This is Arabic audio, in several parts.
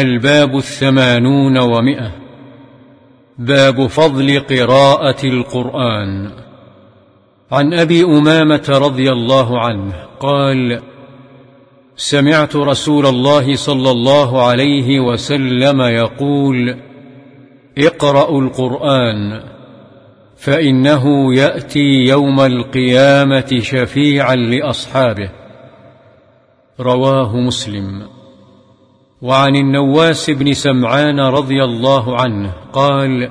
الباب الثمانون ومئة. باب فضل قراءة القرآن. عن أبي أمامة رضي الله عنه قال سمعت رسول الله صلى الله عليه وسلم يقول اقرأوا القرآن فإنه يأتي يوم القيامة شفيعا لأصحابه. رواه مسلم. وعن النواس بن سمعان رضي الله عنه قال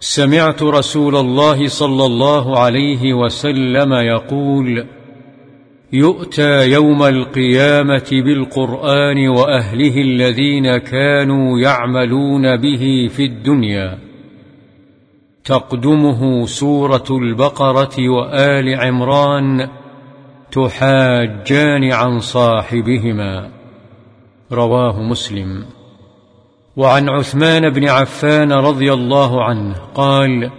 سمعت رسول الله صلى الله عليه وسلم يقول يؤتى يوم القيامة بالقرآن وأهله الذين كانوا يعملون به في الدنيا. تقدمه سورة البقرة وآل عمران تحاجان عن صاحبهما. رواه مسلم. وعن عثمان بن عفان رضي الله عنه قال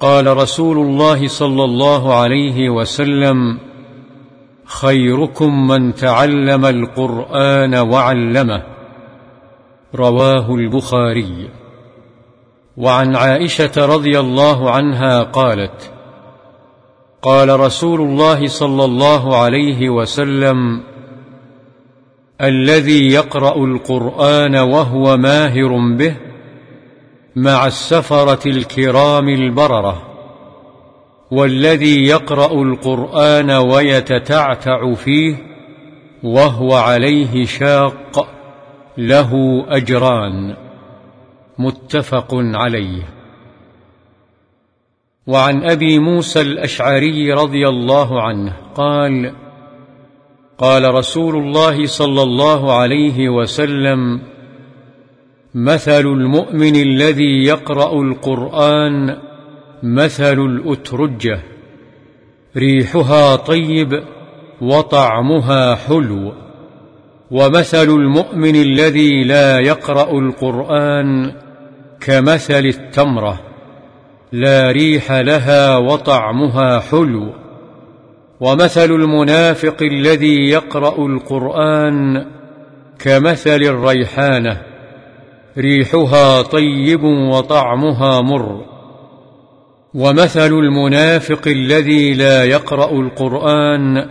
قال رسول الله صلى الله عليه وسلم خيركم من تعلم القرآن وعلمه رواه البخاري. وعن عائشة رضي الله عنها قالت قال رسول الله صلى الله عليه وسلم الذي يقرأ القرآن وهو ماهر به مع السفرة الكرام البررة والذي يقرأ القرآن ويتتعتع فيه وهو عليه شاق له أجران. متفق عليه. وعن أبي موسى الأشعري رضي الله عنه قال قال رسول الله صلى الله عليه وسلم مثل المؤمن الذي يقرأ القرآن مثل الأترجة ريحها طيب وطعمها حلو. ومثل المؤمن الذي لا يقرأ القرآن كمثل التمرة لا ريح لها وطعمها حلو. ومثل المنافق الذي يقرأ القرآن كمثل الريحانة ريحها طيب وطعمها مر. ومثل المنافق الذي لا يقرأ القرآن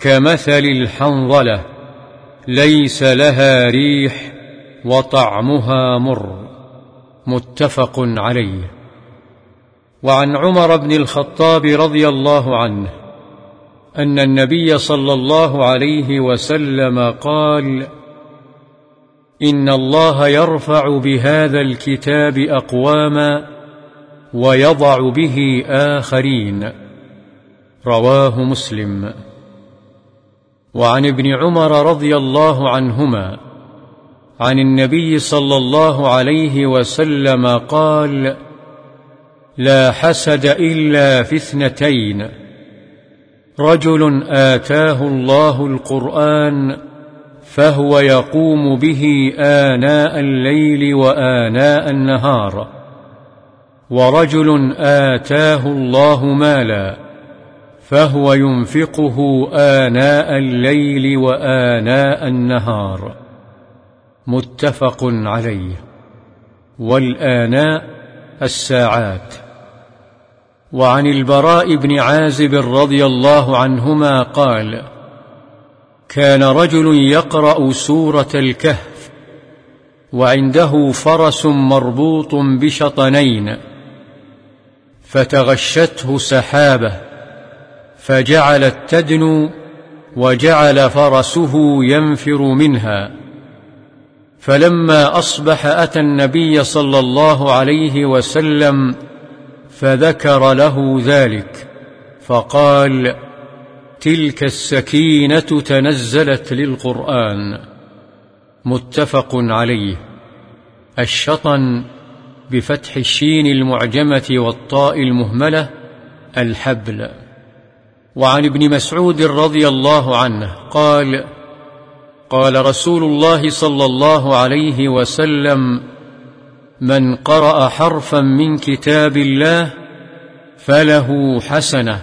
كمثل الحنظلة ليس لها ريح وطعمها مر. متفق عليه. وعن عمر بن الخطاب رضي الله عنه أن النبي صلى الله عليه وسلم قال إن الله يرفع بهذا الكتاب أقواما ويضع به آخرين. رواه مسلم. وعن ابن عمر رضي الله عنهما عن النبي صلى الله عليه وسلم قال لا حسد إلا في اثنتين. رجل آتاه الله القرآن فهو يقوم به آناء الليل وآناء النهار. ورجل آتاه الله مالا فهو ينفقه آناء الليل وآناء النهار. متفق عليه. والآناء الساعات. وعن البراء بن عازب رضي الله عنهما قال كان رجل يقرأ سورة الكهف وعنده فرس مربوط بشطنين فتغشته سحابة فجعلت تدنو وجعل فرسه ينفر منها. فلما أصبح أتى النبي صلى الله عليه وسلم فذكر له ذلك فقال تلك السكينة تنزلت للقرآن. متفق عليه. الشطن بفتح الشين المعجمة والطاء المهملة الحبل. وعن ابن مسعود رضي الله عنه قال قال رسول الله صلى الله عليه وسلم من قرأ حرفا من كتاب الله فله حسنة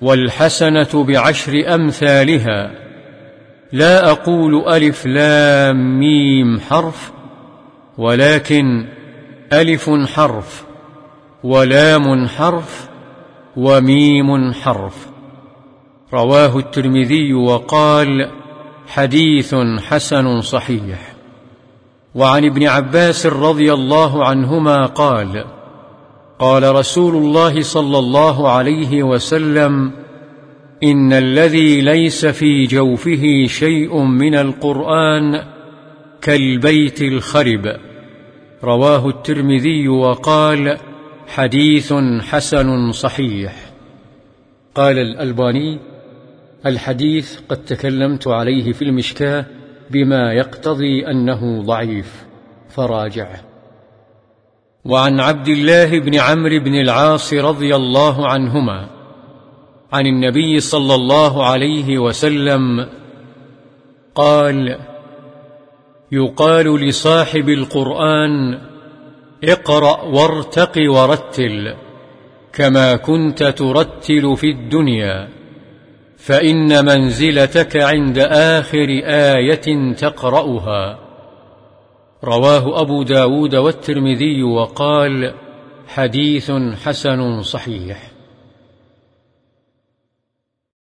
والحسنة بعشر أمثالها. لا أقول ألف لام ميم حرف ولكن ألف حرف ولام حرف وميم حرف. رواه الترمذي وقال حديث حسن صحيح. وعن ابن عباس رضي الله عنهما قال قال رسول الله صلى الله عليه وسلم إن الذي ليس في جوفه شيء من القرآن كالبيت الخرب. رواه الترمذي وقال حديث حسن صحيح. قال الألباني الحديث قد تكلمت عليه في المشكاة بما يقتضي أنه ضعيف. فراجعه. وعن عبد الله بن عمرو بن العاص رضي الله عنهما عن النبي صلى الله عليه وسلم قال يقال لصاحب القرآن اقرأ وارتق ورتل كما كنت ترتل في الدنيا. فإن منزلتك عند آخر آية تقرأها. رواه أبو داود والترمذي وقال حديث حسن صحيح.